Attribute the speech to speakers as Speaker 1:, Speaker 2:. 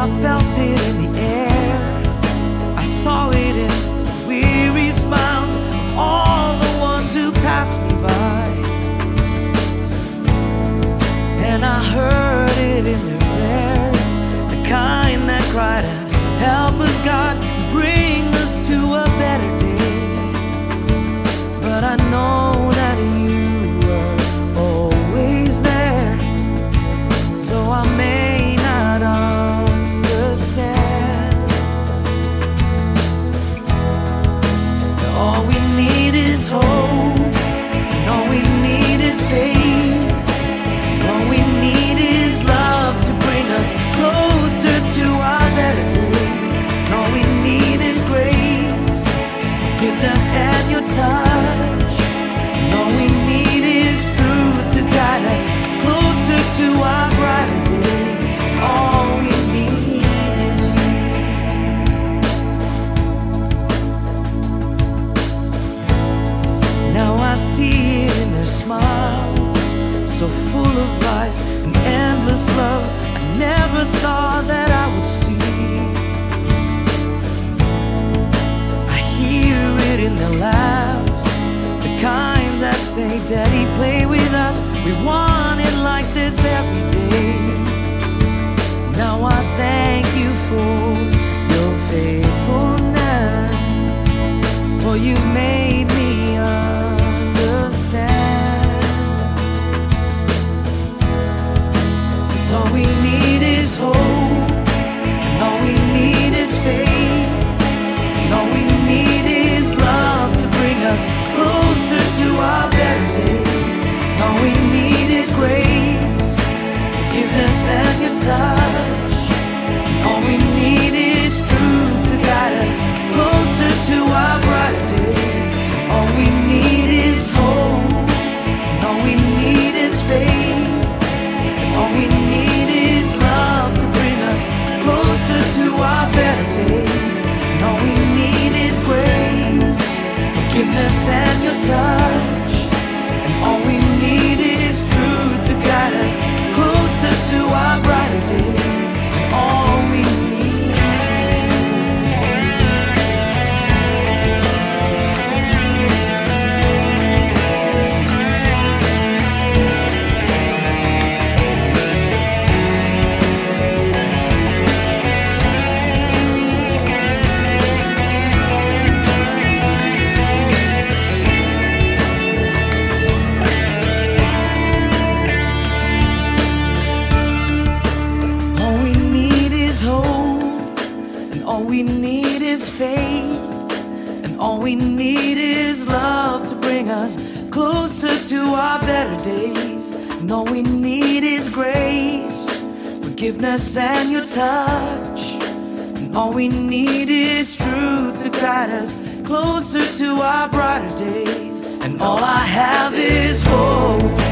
Speaker 1: I felt it in the air. I saw it in all we smiles, so full of life and endless love. I never thought that I would see. I hear it in their laughs, the kinds that say, Daddy, play with us. We want it like this every day. Now I thank you for your faithfulness, for you and your touch. we need is faith, and all we need is love to bring us closer to our better days. And all we need is grace, forgiveness, and your touch. And all we need is truth to guide us closer to our brighter days. And all I have is hope.